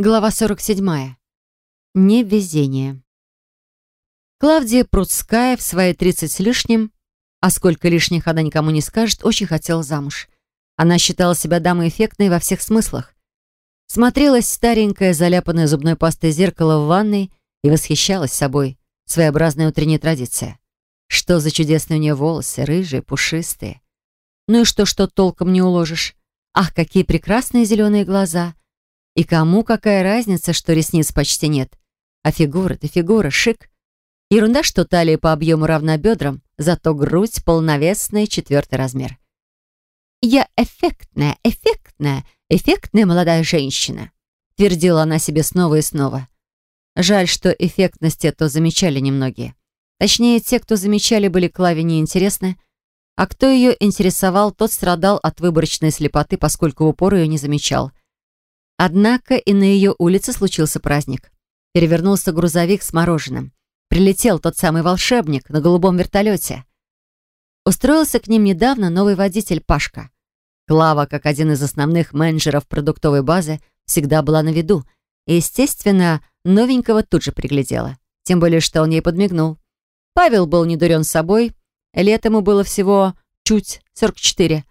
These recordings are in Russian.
Глава 47. Невезение. Клавдия Прудская в свои 30 с лишним, а сколько лишних она никому не скажет, очень хотела замуж. Она считала себя дамой эффектной во всех смыслах. Смотрелась старенькое, заляпанное зубной пастой зеркало в ванной и восхищалась собой. Своеобразная утренняя традиция. Что за чудесные у нее волосы, рыжие, пушистые. Ну и что, что толком не уложишь? Ах, какие прекрасные зеленые глаза! И кому какая разница, что ресниц почти нет? А фигура-то фигура, шик. Ерунда, что талия по объему равна бедрам, зато грудь полновесная, четвертый размер. «Я эффектная, эффектная, эффектная молодая женщина», твердила она себе снова и снова. Жаль, что эффектность эту замечали немногие. Точнее, те, кто замечали, были Клаве неинтересны, а кто ее интересовал, тот страдал от выборочной слепоты, поскольку в упор ее не замечал. Однако и на ее улице случился праздник. Перевернулся грузовик с мороженым. Прилетел тот самый волшебник на голубом вертолете. Устроился к ним недавно новый водитель Пашка. Клава, как один из основных менеджеров продуктовой базы, всегда была на виду. И, естественно, новенького тут же приглядела. Тем более, что он ей подмигнул. Павел был не дурен собой. Лет ему было всего чуть 44.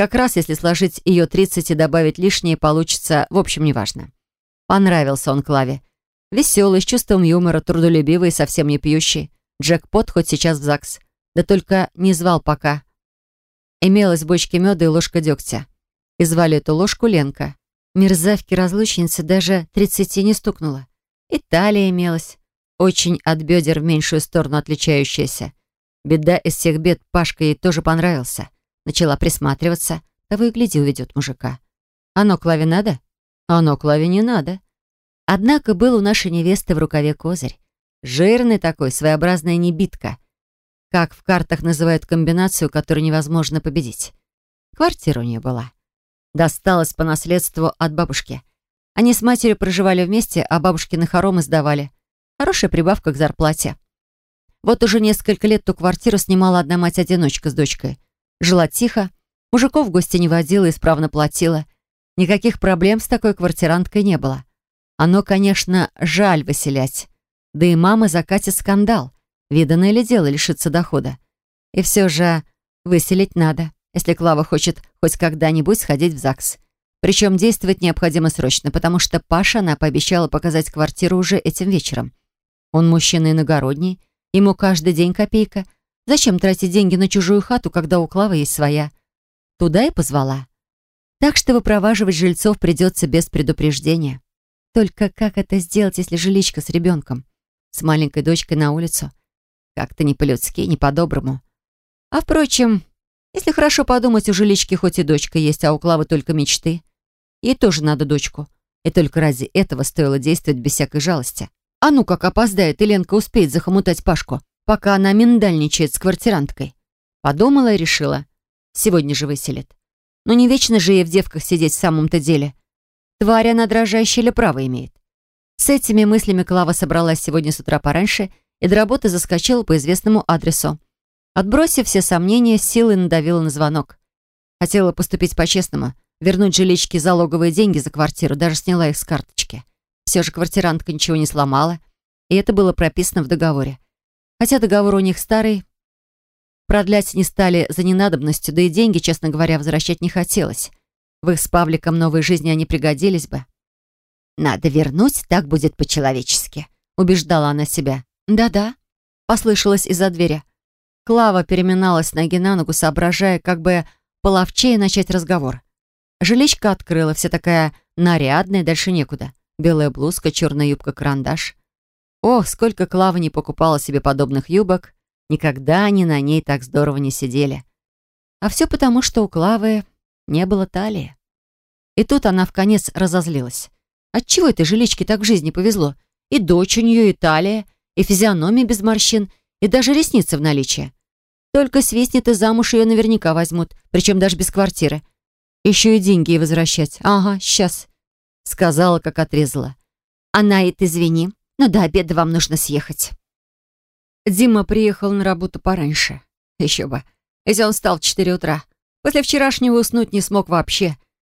Как раз если сложить ее 30 и добавить лишнее, получится, в общем, неважно. Понравился он Клаве. Веселый, с чувством юмора, трудолюбивый, совсем не пьющий. Джекпот хоть сейчас в ЗАГС. Да только не звал пока. Имелась в бочке меда и ложка дегтя. И звали эту ложку Ленка. Мерзавки-разлучницы даже 30 не стукнула. И талия имелась. Очень от бедер в меньшую сторону отличающаяся. Беда из всех бед, Пашка ей тоже понравился. Начала присматриваться. Того и гляди, уведет мужика. Оно Клаве надо? Оно Клаве не надо. Однако был у нашей невесты в рукаве козырь. Жирный такой, своеобразная небитка. Как в картах называют комбинацию, которую невозможно победить. Квартира у нее была. Досталась по наследству от бабушки. Они с матерью проживали вместе, а бабушкины хоромы сдавали. Хорошая прибавка к зарплате. Вот уже несколько лет ту квартиру снимала одна мать-одиночка с дочкой. Жила тихо, мужиков в гости не водила, исправно платила. Никаких проблем с такой квартиранткой не было. Оно, конечно, жаль выселять. Да и мама закатит скандал. Виданное ли дело лишиться дохода? И все же выселить надо, если Клава хочет хоть когда-нибудь сходить в ЗАГС. Причем действовать необходимо срочно, потому что Паша она пообещала показать квартиру уже этим вечером. Он мужчина иногородний, ему каждый день копейка — Зачем тратить деньги на чужую хату, когда у Клавы есть своя? Туда и позвала. Так что выпроваживать жильцов придется без предупреждения. Только как это сделать, если жиличка с ребенком? С маленькой дочкой на улицу? Как-то не по-людски, не по-доброму. А впрочем, если хорошо подумать, у жилички хоть и дочка есть, а у Клавы только мечты. Ей тоже надо дочку. И только ради этого стоило действовать без всякой жалости. А ну как опоздает, и Ленка успеет захомутать Пашку пока она миндальничает с квартиранткой. Подумала и решила. Сегодня же выселит. Но не вечно же ей в девках сидеть в самом-то деле. Тварь она дрожащая или право имеет. С этими мыслями Клава собралась сегодня с утра пораньше и до работы заскочила по известному адресу. Отбросив все сомнения, силой надавила на звонок. Хотела поступить по-честному, вернуть жиличке залоговые деньги за квартиру, даже сняла их с карточки. Все же квартирантка ничего не сломала, и это было прописано в договоре. Хотя договор у них старый, продлять не стали за ненадобностью, да и деньги, честно говоря, возвращать не хотелось. В их с Павликом новой жизни они пригодились бы. «Надо вернуть, так будет по-человечески», — убеждала она себя. «Да-да», — послышалось из-за двери. Клава переминалась ноги на ногу, соображая, как бы половчее начать разговор. Жиличка открыла, вся такая нарядная, дальше некуда. Белая блузка, черная юбка-карандаш. Ох, сколько Клава не покупала себе подобных юбок, никогда они на ней так здорово не сидели. А все потому, что у Клавы не было талии. И тут она в конец разозлилась. Отчего этой жиличке так в жизни повезло? И дочь у нее, и талия, и физиономия без морщин, и даже ресницы в наличии. Только свистнет и замуж ее наверняка возьмут, причем даже без квартиры. Еще и деньги ей возвращать. Ага, сейчас. Сказала, как отрезала. Она, и ты извини, но до обеда вам нужно съехать». Дима приехал на работу пораньше. Еще бы. Если он встал в четыре утра. После вчерашнего уснуть не смог вообще.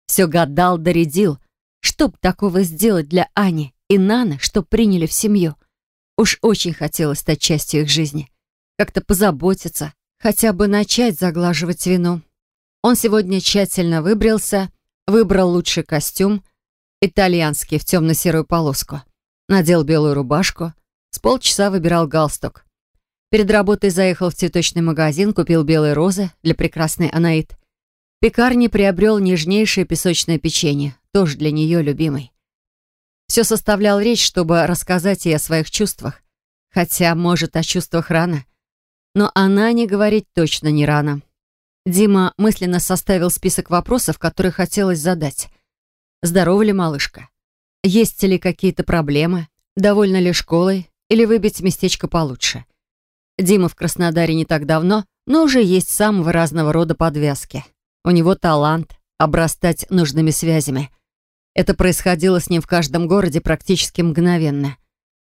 Все гадал, доредил. Что б такого сделать для Ани и Наны, чтоб приняли в семью? Уж очень хотелось стать частью их жизни. Как-то позаботиться, хотя бы начать заглаживать вину. Он сегодня тщательно выбрился, выбрал лучший костюм, итальянский в темно-серую полоску. Надел белую рубашку, с полчаса выбирал галстук. Перед работой заехал в цветочный магазин, купил белые розы для прекрасной Анаит. В пекарне приобрел нежнейшее песочное печенье, тоже для нее любимый. Все составлял речь, чтобы рассказать ей о своих чувствах. Хотя, может, о чувствах рано. Но она не говорить точно не рано. Дима мысленно составил список вопросов, которые хотелось задать. Здорова ли малышка? Есть ли какие-то проблемы? Довольна ли школой? Или выбить местечко получше? Дима в Краснодаре не так давно, но уже есть самого разного рода подвязки. У него талант обрастать нужными связями. Это происходило с ним в каждом городе практически мгновенно.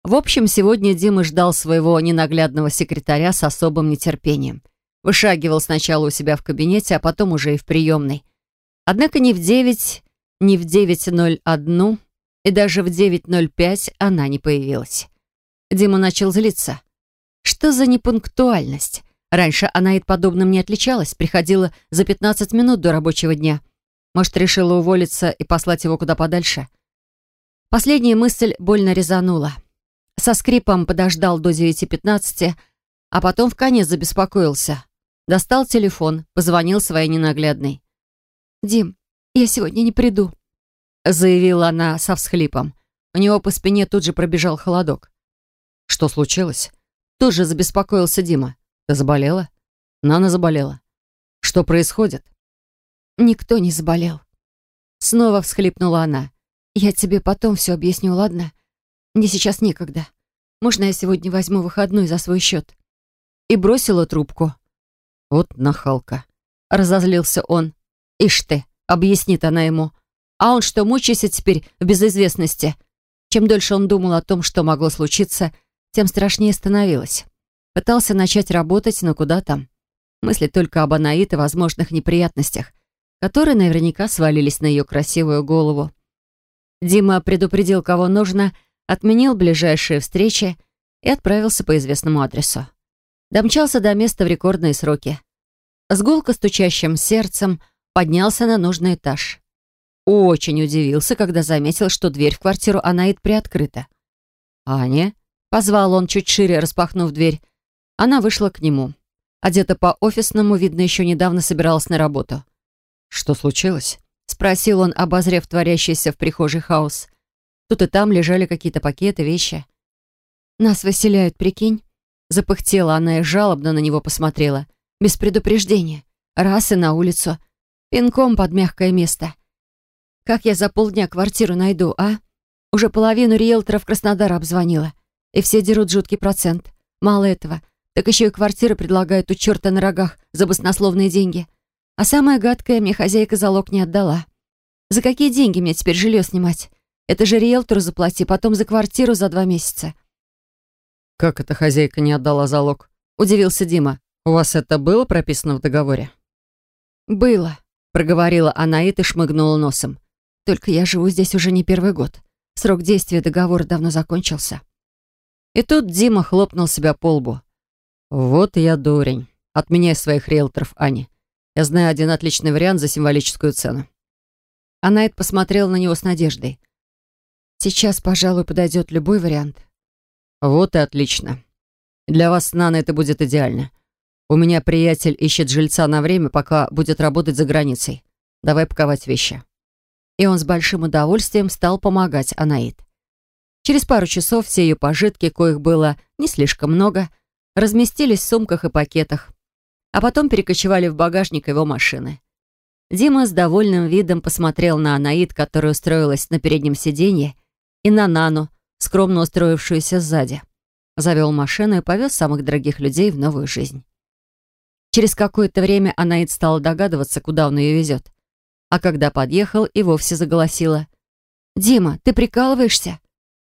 В общем, сегодня Дима ждал своего ненаглядного секретаря с особым нетерпением. Вышагивал сначала у себя в кабинете, а потом уже и в приемной. Однако ни в девять ни в 9.01 и даже в 9.05 она не появилась. Дима начал злиться. Что за непунктуальность? Раньше она и подобным не отличалась, приходила за 15 минут до рабочего дня. Может, решила уволиться и послать его куда подальше? Последняя мысль больно резанула. Со скрипом подождал до 9.15, а потом в конец забеспокоился. Достал телефон, позвонил своей ненаглядной. «Дим, «Я сегодня не приду», — заявила она со всхлипом. У него по спине тут же пробежал холодок. «Что случилось?» Тут же забеспокоился Дима. «Ты заболела?» «Нана заболела». «Что происходит?» «Никто не заболел». Снова всхлипнула она. «Я тебе потом все объясню, ладно? Мне сейчас некогда. Можно я сегодня возьму выходной за свой счет?» И бросила трубку. «Вот нахалка», — разозлился он. «Ишь ты!» объяснит она ему. А он что, мучается теперь в безызвестности? Чем дольше он думал о том, что могло случиться, тем страшнее становилось. Пытался начать работать, но куда там? Мысли только об Анаит и возможных неприятностях, которые наверняка свалились на ее красивую голову. Дима предупредил, кого нужно, отменил ближайшие встречи и отправился по известному адресу. Домчался до места в рекордные сроки. С гулко стучащим сердцем поднялся на нужный этаж. Очень удивился, когда заметил, что дверь в квартиру Анаит приоткрыта. «Аня?» — позвал он, чуть шире распахнув дверь. Она вышла к нему. Одета по-офисному, видно, еще недавно собиралась на работу. «Что случилось?» — спросил он, обозрев творящийся в прихожей хаос. Тут и там лежали какие-то пакеты, вещи. «Нас выселяют, прикинь?» Запыхтела она и жалобно на него посмотрела. Без предупреждения. Раз и на улицу. Пинком под мягкое место. Как я за полдня квартиру найду, а? Уже половину риэлторов Краснодара обзвонила. И все дерут жуткий процент. Мало этого. Так еще и квартиры предлагают у черта на рогах за баснословные деньги. А самое гадкое, мне хозяйка залог не отдала. За какие деньги мне теперь жилье снимать? Это же риэлтору заплати, потом за квартиру за два месяца. «Как это хозяйка не отдала залог?» — удивился Дима. «У вас это было прописано в договоре?» «Было», проговорила она и шмыгнула носом. «Только я живу здесь уже не первый год. Срок действия договора давно закончился». И тут Дима хлопнул себя по лбу. «Вот я дурень. Отменяй своих риэлторов, Ани. Я знаю один отличный вариант за символическую цену». Анаит посмотрела на него с надеждой. «Сейчас, пожалуй, подойдет любой вариант». «Вот и отлично. Для вас, Нана, это будет идеально. У меня приятель ищет жильца на время, пока будет работать за границей. Давай паковать вещи». И он с большим удовольствием стал помогать Анаит. Через пару часов все ее пожитки, коих было не слишком много, разместились в сумках и пакетах, а потом перекочевали в багажник его машины. Дима с довольным видом посмотрел на Анаит, которая устроилась на переднем сиденье, и на Нану, скромно устроившуюся сзади. Завел машину и повез самых дорогих людей в новую жизнь. Через какое-то время Анаид стала догадываться, куда он ее везет. А когда подъехал, и вовсе заголосила. «Дима, ты прикалываешься?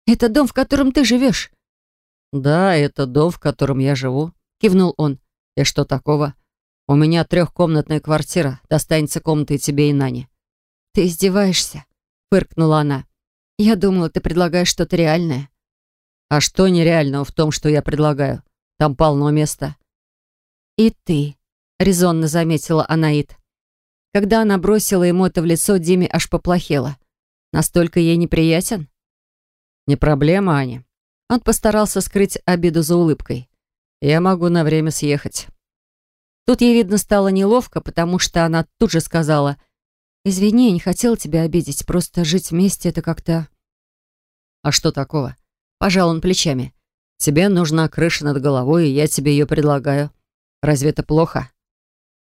Это дом, в котором ты живешь?» «Да, это дом, в котором я живу», — кивнул он. «И что такого? У меня трехкомнатная квартира, достанется комната и тебе, и Нане». «Ты издеваешься?» — фыркнула она. «Я думала, ты предлагаешь что-то реальное». «А что нереального в том, что я предлагаю? Там полно места». «И ты», — резонно заметила Анаит. Когда она бросила ему это в лицо, Диме аж поплохело. Настолько ей неприятен? «Не проблема, Аня». Он постарался скрыть обиду за улыбкой. «Я могу на время съехать». Тут ей, видно, стало неловко, потому что она тут же сказала, «Извини, я не хотела тебя обидеть, просто жить вместе — это как-то...» «А что такого?» Пожал он плечами. «Тебе нужна крыша над головой, и я тебе ее предлагаю. Разве это плохо?»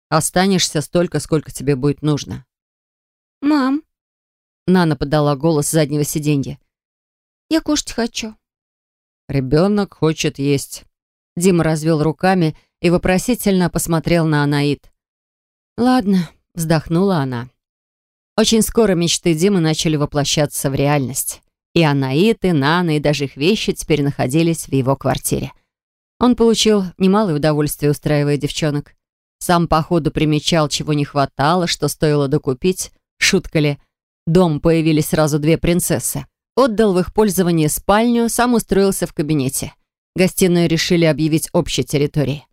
Останешься столько, сколько тебе будет нужно. «Мам!» Нана подала голос с заднего сиденья. «Я кушать хочу». «Ребенок хочет есть». Дима развел руками и вопросительно посмотрел на Анаит. «Ладно», — вздохнула она. Очень скоро мечты Димы начали воплощаться в реальность. И Анаит, и Нана, и даже их вещи теперь находились в его квартире. Он получил немалое удовольствие, устраивая девчонок. Сам по ходу примечал, чего не хватало, что стоило докупить. Шутка ли? Дом появились сразу две принцессы. Отдал в их пользование спальню, сам устроился в кабинете. Гостиную решили объявить общей территорией.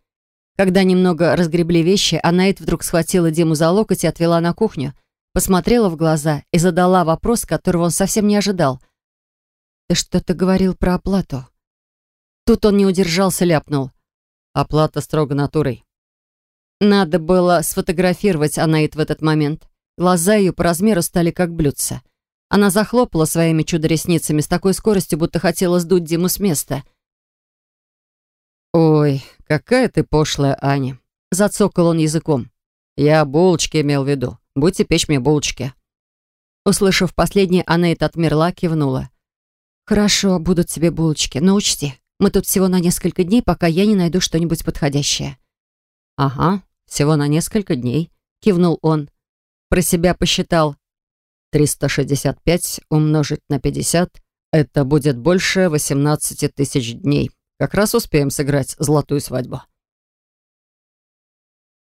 Когда немного разгребли вещи, Анаит вдруг схватила Диму за локоть и отвела на кухню, посмотрела в глаза и задала вопрос, которого он совсем не ожидал. «Ты что-то говорил про оплату?» Тут он не удержался, ляпнул. «Оплата строго натурой. Надо было сфотографировать Анаит в этот момент. Глаза ее по размеру стали как блюдца. Она захлопала своими чудо-ресницами с такой скоростью, будто хотела сдуть Диму с места. «Ой, какая ты пошлая, Аня!» Зацокал он языком. «Я булочки имел в виду. Будьте печь мне булочки». Услышав последнее, Анаит отмерла, кивнула. «Хорошо, будут тебе булочки, но учти, мы тут всего на несколько дней, пока я не найду что-нибудь подходящее». «Ага, всего на несколько дней», — кивнул он. Про себя посчитал. 365 умножить на 50 — это будет больше 18 тысяч дней. Как раз успеем сыграть золотую свадьбу.